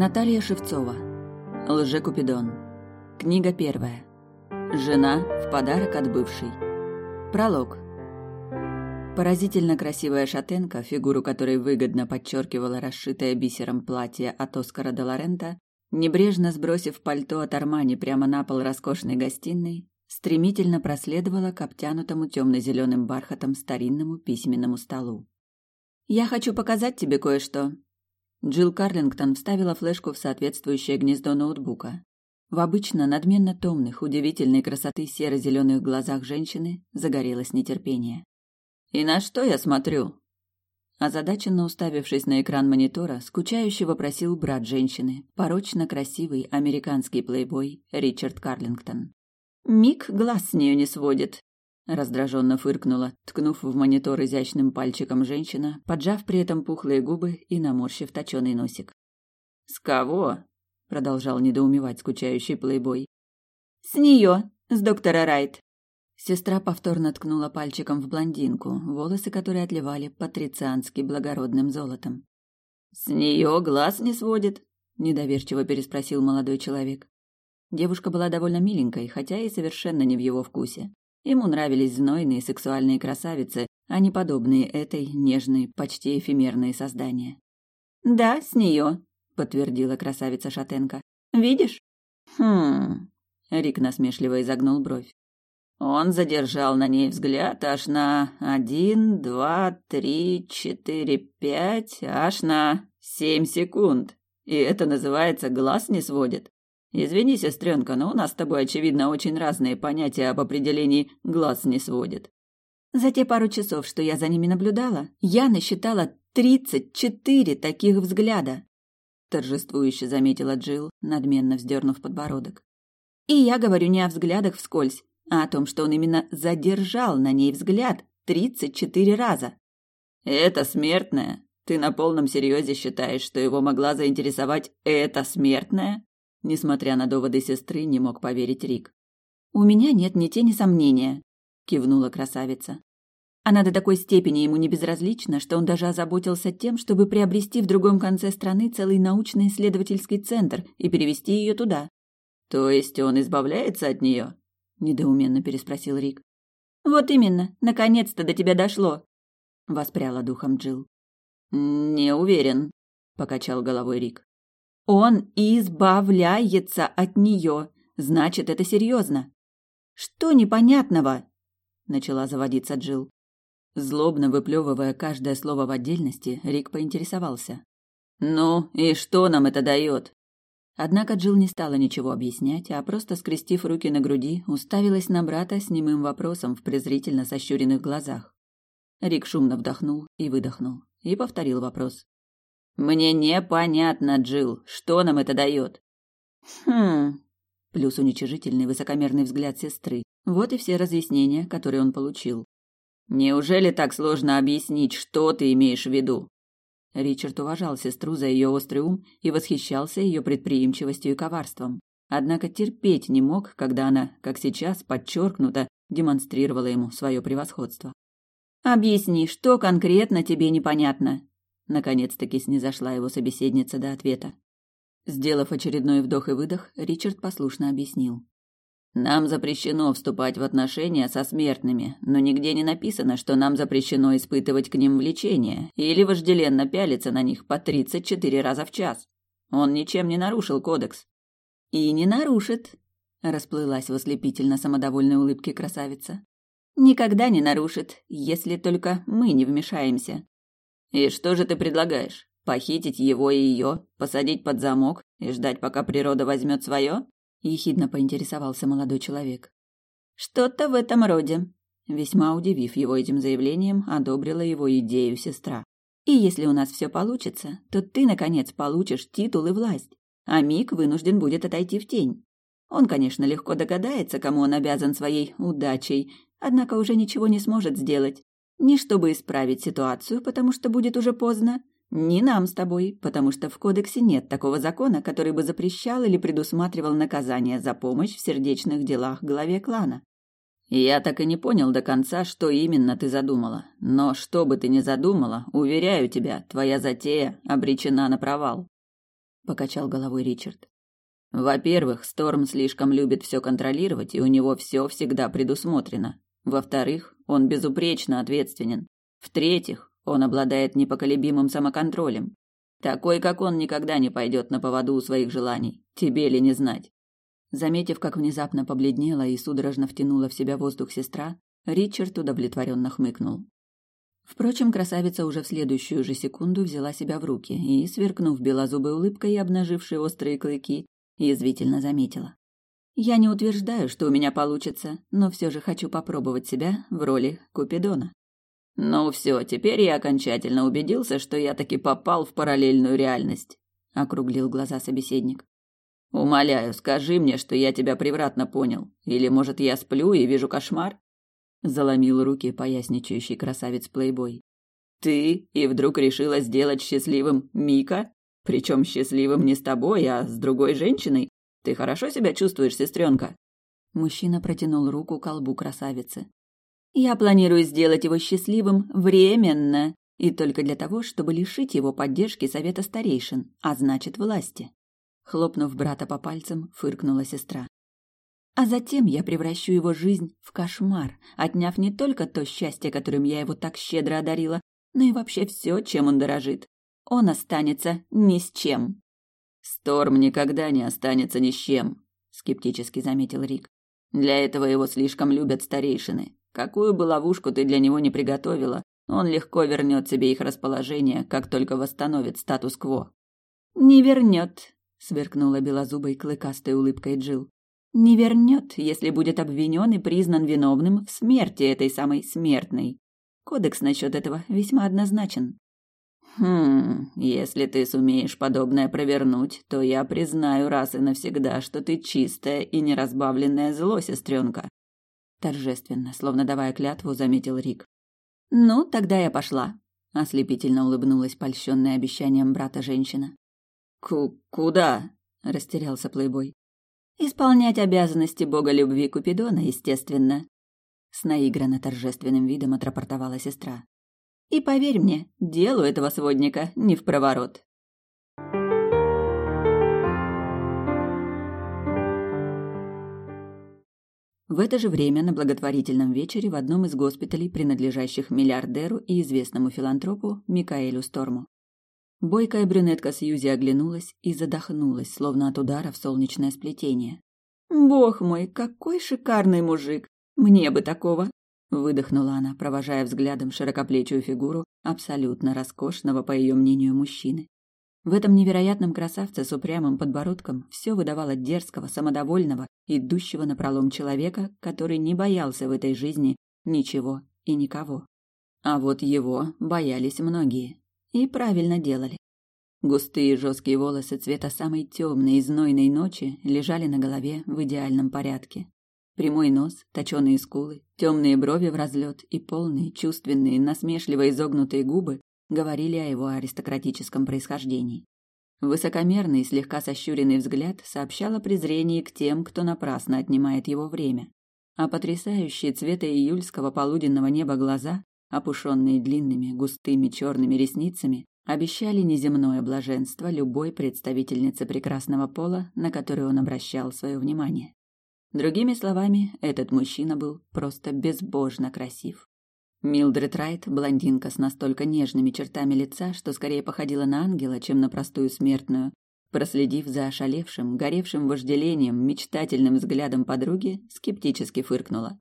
Наталья Шевцова. Лжекупидон. Книга первая. Жена в подарок от бывшей. Пролог. Поразительно красивая шатенка, фигуру которой выгодно подчеркивала расшитое бисером платье от Оскара де Лорента, небрежно сбросив пальто от Армани прямо на пол роскошной гостиной, стремительно проследовала к обтянутому темно-зеленым бархатом старинному письменному столу. «Я хочу показать тебе кое-что», Джилл Карлингтон вставила флешку в соответствующее гнездо ноутбука. В обычно надменно томных, удивительной красоты серо-зеленых глазах женщины загорелось нетерпение. «И на что я смотрю?» Озадаченно уставившись на экран монитора, скучающе вопросил брат женщины, порочно красивый американский плейбой Ричард Карлингтон. «Мик глаз с нее не сводит», Раздраженно фыркнула, ткнув в монитор изящным пальчиком женщина, поджав при этом пухлые губы и наморщив точеный носик. «С кого?» — продолжал недоумевать скучающий плейбой. «С нее, с доктора Райт». Сестра повторно ткнула пальчиком в блондинку, волосы которой отливали патрициански благородным золотом. «С нее глаз не сводит?» — недоверчиво переспросил молодой человек. Девушка была довольно миленькой, хотя и совершенно не в его вкусе. Ему нравились знойные сексуальные красавицы, а не подобные этой нежной, почти эфемерные создания. «Да, с нее», — подтвердила красавица Шатенко. «Видишь?» «Хм...» — Рик насмешливо изогнул бровь. Он задержал на ней взгляд аж на один, два, три, четыре, пять, аж на семь секунд. И это называется глаз не сводит. Извини, сестренка, но у нас с тобой, очевидно, очень разные понятия об определении «глаз не сводит». За те пару часов, что я за ними наблюдала, я насчитала тридцать четыре таких взгляда. Торжествующе заметила Джилл, надменно вздернув подбородок. И я говорю не о взглядах вскользь, а о том, что он именно задержал на ней взгляд тридцать четыре раза. Это смертная? Ты на полном серьезе считаешь, что его могла заинтересовать эта смертная? Несмотря на доводы сестры, не мог поверить Рик. «У меня нет ни тени сомнения», — кивнула красавица. Она до такой степени ему не безразлична, что он даже озаботился тем, чтобы приобрести в другом конце страны целый научно-исследовательский центр и перевести ее туда. «То есть он избавляется от нее?» – недоуменно переспросил Рик. «Вот именно, наконец-то до тебя дошло!» – воспряла духом Джилл. «Не уверен», – покачал головой Рик. Он избавляется от нее. Значит, это серьезно. Что непонятного? Начала заводиться Джил. Злобно выплевывая каждое слово в отдельности, Рик поинтересовался. «Ну, и что нам это дает?» Однако Джил не стала ничего объяснять, а просто, скрестив руки на груди, уставилась на брата с немым вопросом в презрительно сощуренных глазах. Рик шумно вдохнул и выдохнул, и повторил вопрос. Мне непонятно, Джил, что нам это дает? Хм. Плюс уничижительный высокомерный взгляд сестры. Вот и все разъяснения, которые он получил. Неужели так сложно объяснить, что ты имеешь в виду? Ричард уважал сестру за ее острый ум и восхищался ее предприимчивостью и коварством. Однако терпеть не мог, когда она, как сейчас, подчеркнуто, демонстрировала ему свое превосходство. «Объясни, что конкретно тебе непонятно?» Наконец-таки снизошла его собеседница до ответа. Сделав очередной вдох и выдох, Ричард послушно объяснил. Нам запрещено вступать в отношения со смертными, но нигде не написано, что нам запрещено испытывать к ним влечение или вожделенно пялиться на них по тридцать четыре раза в час. Он ничем не нарушил кодекс. И не нарушит, расплылась в ослепительно самодовольной улыбке красавица. Никогда не нарушит, если только мы не вмешаемся. И что же ты предлагаешь? Похитить его и ее, посадить под замок и ждать, пока природа возьмет свое? Ехидно поинтересовался молодой человек. Что-то в этом роде. Весьма удивив его этим заявлением, одобрила его идею сестра. И если у нас все получится, то ты, наконец, получишь титул и власть, а Мик вынужден будет отойти в тень. Он, конечно, легко догадается, кому он обязан своей удачей, однако уже ничего не сможет сделать. Ни чтобы исправить ситуацию, потому что будет уже поздно, ни нам с тобой, потому что в кодексе нет такого закона, который бы запрещал или предусматривал наказание за помощь в сердечных делах главе клана. Я так и не понял до конца, что именно ты задумала. Но что бы ты ни задумала, уверяю тебя, твоя затея обречена на провал. покачал головой Ричард. Во-первых, Сторм слишком любит все контролировать, и у него все всегда предусмотрено. Во-вторых, он безупречно ответственен. В-третьих, он обладает непоколебимым самоконтролем. Такой, как он, никогда не пойдет на поводу у своих желаний. Тебе ли не знать? Заметив, как внезапно побледнела и судорожно втянула в себя воздух сестра, Ричард удовлетворенно хмыкнул. Впрочем, красавица уже в следующую же секунду взяла себя в руки и, сверкнув белозубой улыбкой и обнажившей острые клыки, язвительно заметила. «Я не утверждаю, что у меня получится, но все же хочу попробовать себя в роли Купидона». «Ну все, теперь я окончательно убедился, что я таки попал в параллельную реальность», — округлил глаза собеседник. «Умоляю, скажи мне, что я тебя превратно понял. Или, может, я сплю и вижу кошмар?» Заломил руки поясничающий красавец-плейбой. «Ты и вдруг решила сделать счастливым Мика? Причем счастливым не с тобой, а с другой женщиной? Ты хорошо себя чувствуешь, сестренка?» Мужчина протянул руку к колбу красавицы. «Я планирую сделать его счастливым временно, и только для того, чтобы лишить его поддержки совета старейшин, а значит власти». Хлопнув брата по пальцам, фыркнула сестра. А затем я превращу его жизнь в кошмар, отняв не только то счастье, которым я его так щедро одарила, но и вообще все, чем он дорожит. Он останется ни с чем. Сторм никогда не останется ни с чем, скептически заметил Рик. Для этого его слишком любят старейшины. Какую бы ловушку ты для него не приготовила, он легко вернет себе их расположение, как только восстановит статус-кво. Не вернет, сверкнула белозубой клыкастой улыбкой Джил. Не вернет, если будет обвинен и признан виновным в смерти этой самой смертной. Кодекс насчет этого весьма однозначен. Хм, если ты сумеешь подобное провернуть, то я признаю раз и навсегда, что ты чистая и неразбавленная зло, сестренка. Торжественно, словно давая клятву, заметил Рик. Ну, тогда я пошла. Ослепительно улыбнулась польщенная обещанием брата женщина. Ку куда? растерялся плейбой. Исполнять обязанности бога любви Купидона, естественно. С наигранно торжественным видом отрапортовала сестра. И поверь мне, делу этого сводника не в проворот. В это же время на благотворительном вечере в одном из госпиталей, принадлежащих миллиардеру и известному филантропу Микаэлю Сторму. Бойкая брюнетка Сьюзи оглянулась и задохнулась, словно от удара в солнечное сплетение. «Бог мой, какой шикарный мужик! Мне бы такого!» Выдохнула она, провожая взглядом широкоплечую фигуру абсолютно роскошного, по ее мнению, мужчины. В этом невероятном красавце с упрямым подбородком все выдавало дерзкого, самодовольного, идущего напролом человека, который не боялся в этой жизни ничего и никого. А вот его боялись многие. И правильно делали. Густые жесткие волосы цвета самой темной и знойной ночи лежали на голове в идеальном порядке. Прямой нос, точеные скулы, темные брови в разлет и полные, чувственные, насмешливо изогнутые губы говорили о его аристократическом происхождении. Высокомерный, слегка сощуренный взгляд сообщал о презрении к тем, кто напрасно отнимает его время. А потрясающие цвета июльского полуденного неба глаза опушенные длинными густыми черными ресницами, обещали неземное блаженство любой представительнице прекрасного пола, на которую он обращал свое внимание. Другими словами, этот мужчина был просто безбожно красив. Милдред Райт, блондинка с настолько нежными чертами лица, что скорее походила на ангела, чем на простую смертную, проследив за ошалевшим, горевшим вожделением, мечтательным взглядом подруги, скептически фыркнула.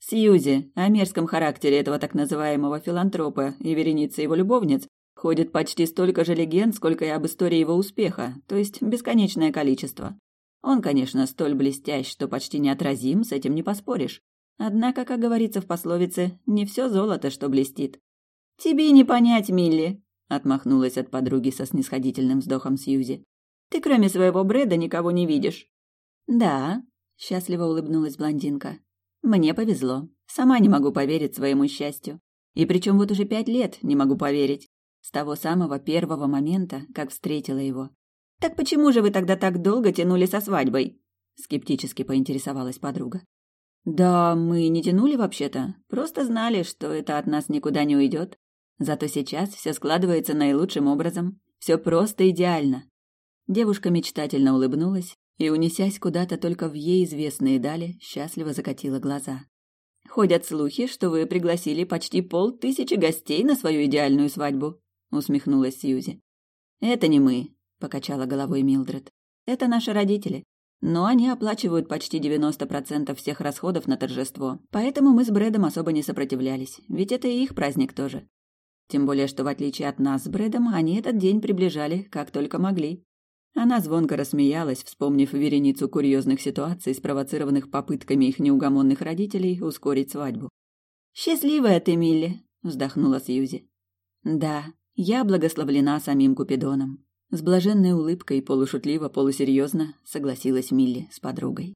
Сьюзи, о мерзком характере этого так называемого филантропа и вереницы его любовниц ходит почти столько же легенд, сколько и об истории его успеха, то есть бесконечное количество. Он, конечно, столь блестящ, что почти неотразим, с этим не поспоришь. Однако, как говорится в пословице, не все золото, что блестит. «Тебе не понять, Милли», — отмахнулась от подруги со снисходительным вздохом Сьюзи. «Ты кроме своего Брэда никого не видишь». «Да», — счастливо улыбнулась блондинка. Мне повезло. Сама не могу поверить своему счастью. И причем вот уже пять лет не могу поверить. С того самого первого момента, как встретила его. «Так почему же вы тогда так долго тянули со свадьбой?» Скептически поинтересовалась подруга. «Да, мы не тянули вообще-то. Просто знали, что это от нас никуда не уйдет. Зато сейчас все складывается наилучшим образом. Все просто идеально». Девушка мечтательно улыбнулась и, унесясь куда-то только в ей известные дали, счастливо закатила глаза. «Ходят слухи, что вы пригласили почти полтысячи гостей на свою идеальную свадьбу», — усмехнулась Сьюзи. «Это не мы», — покачала головой Милдред. «Это наши родители. Но они оплачивают почти 90% всех расходов на торжество. Поэтому мы с Брэдом особо не сопротивлялись, ведь это и их праздник тоже. Тем более, что в отличие от нас с Брэдом, они этот день приближали, как только могли. Она звонко рассмеялась, вспомнив вереницу курьезных ситуаций, спровоцированных попытками их неугомонных родителей ускорить свадьбу. «Счастливая ты, Милли!» — вздохнула Сьюзи. «Да, я благословлена самим Купидоном. С блаженной улыбкой, полушутливо, полусерьезно, согласилась Милли с подругой.